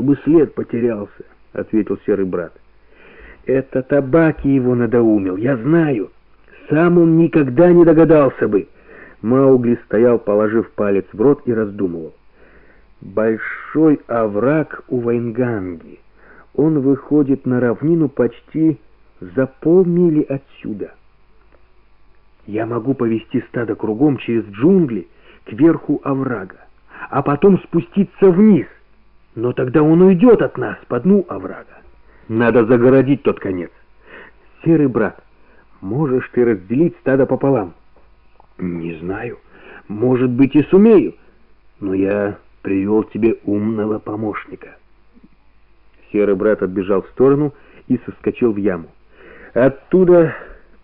чтобы след потерялся, — ответил серый брат. Это табаки его надоумил, я знаю. Сам он никогда не догадался бы. Маугли стоял, положив палец в рот и раздумывал. Большой овраг у Вайнганги. Он выходит на равнину почти за полмили отсюда. Я могу повести стадо кругом через джунгли к верху оврага, а потом спуститься вниз. Но тогда он уйдет от нас по дну оврага. Надо загородить тот конец. Серый брат, можешь ты разделить стадо пополам? Не знаю. Может быть и сумею. Но я привел тебе умного помощника. Серый брат отбежал в сторону и соскочил в яму. Оттуда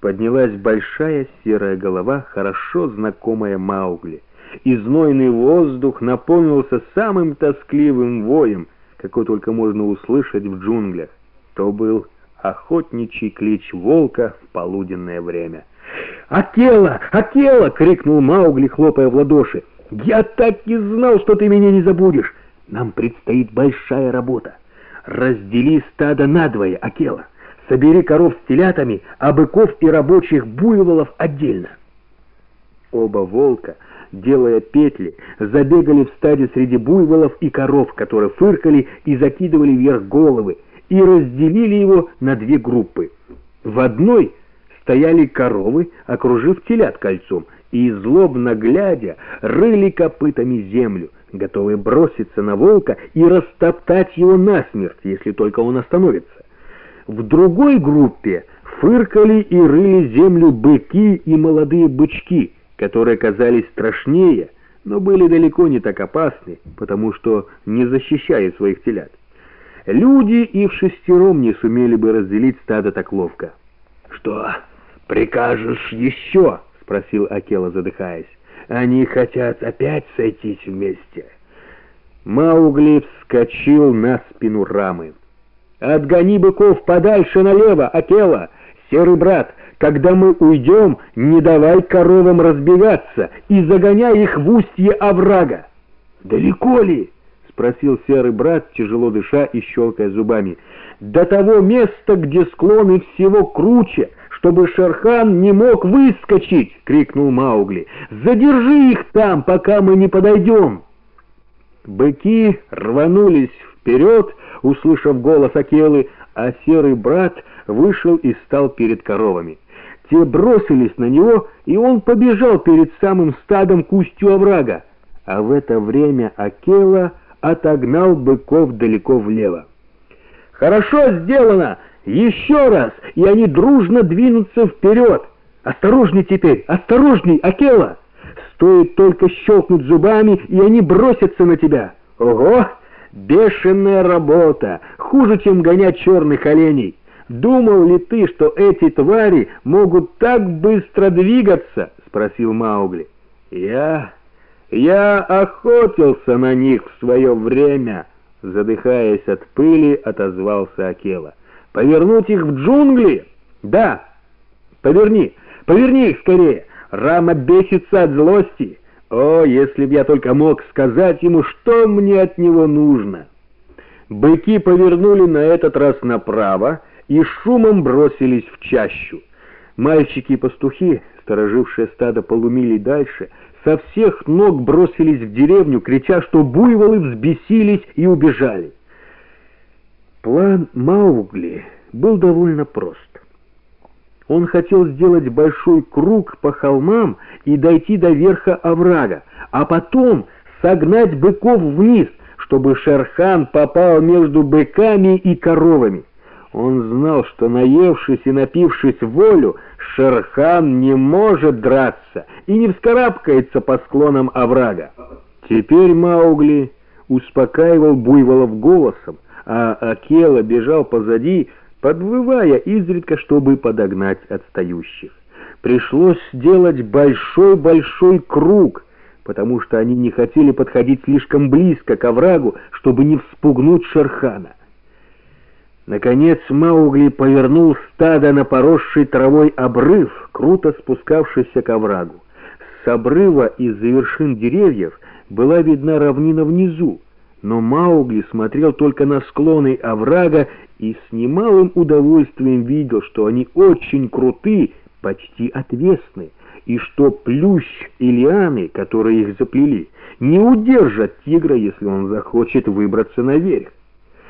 поднялась большая серая голова, хорошо знакомая Маугли. И знойный воздух наполнился самым тоскливым воем, какой только можно услышать в джунглях. То был охотничий клич волка в полуденное время. «Акела! Акела!» — крикнул Маугли, хлопая в ладоши. «Я так и знал, что ты меня не забудешь! Нам предстоит большая работа. Раздели стадо надвое, Акела. Собери коров с телятами, а быков и рабочих буйволов отдельно». Оба волка, делая петли, забегали в стаде среди буйволов и коров, которые фыркали и закидывали вверх головы, и разделили его на две группы. В одной стояли коровы, окружив телят кольцом, и, злобно глядя, рыли копытами землю, готовые броситься на волка и растоптать его насмерть, если только он остановится. В другой группе фыркали и рыли землю быки и молодые бычки, которые казались страшнее, но были далеко не так опасны, потому что не защищали своих телят. Люди и в шестером не сумели бы разделить стадо так ловко. «Что, прикажешь еще?» — спросил Акела, задыхаясь. «Они хотят опять сойтись вместе». Маугли вскочил на спину рамы. «Отгони быков подальше налево, Акела! Серый брат, когда мы уйдем, не давай коровам разбегаться и загоняй их в устье оврага!» «Далеко ли?» спросил серый брат, тяжело дыша и щелкая зубами. «До того места, где склоны всего круче, чтобы Шерхан не мог выскочить!» — крикнул Маугли. «Задержи их там, пока мы не подойдем!» Быки рванулись вперед, услышав голос Акелы, а серый брат вышел и стал перед коровами. Те бросились на него, и он побежал перед самым стадом к устью оврага. А в это время Акела отогнал быков далеко влево. «Хорошо сделано! Еще раз!» И они дружно двинутся вперед. «Осторожней теперь! Осторожней, Акела! Стоит только щелкнуть зубами, и они бросятся на тебя! Ого! Бешеная работа! Хуже, чем гонять черных оленей!» «Думал ли ты, что эти твари могут так быстро двигаться?» — спросил Маугли. «Я я охотился на них в свое время, задыхаясь от пыли, отозвался Акела. Повернуть их в джунгли? Да. Поверни, поверни их скорее. Рама бесится от злости. О, если б я только мог сказать ему, что мне от него нужно. Быки повернули на этот раз направо и шумом бросились в чащу. Мальчики и пастухи, сторожившие стадо полумили дальше, со всех ног бросились в деревню, крича, что буйволы взбесились и убежали. План Маугли был довольно прост. Он хотел сделать большой круг по холмам и дойти до верха оврага, а потом согнать быков вниз, чтобы Шерхан попал между быками и коровами. Он знал, что наевшись и напившись волю, Шерхан не может драться и не вскарабкается по склонам оврага. Теперь Маугли успокаивал буйволов голосом, а Акела бежал позади, подвывая изредка, чтобы подогнать отстающих. Пришлось сделать большой-большой круг, потому что они не хотели подходить слишком близко к оврагу, чтобы не вспугнуть Шерхана. Наконец Маугли повернул стадо на поросший травой обрыв, круто спускавшийся к оврагу. С обрыва из-за вершин деревьев была видна равнина внизу, но Маугли смотрел только на склоны оврага и с немалым удовольствием видел, что они очень круты, почти отвесны, и что плющ и лианы, которые их заплели, не удержат тигра, если он захочет выбраться наверх.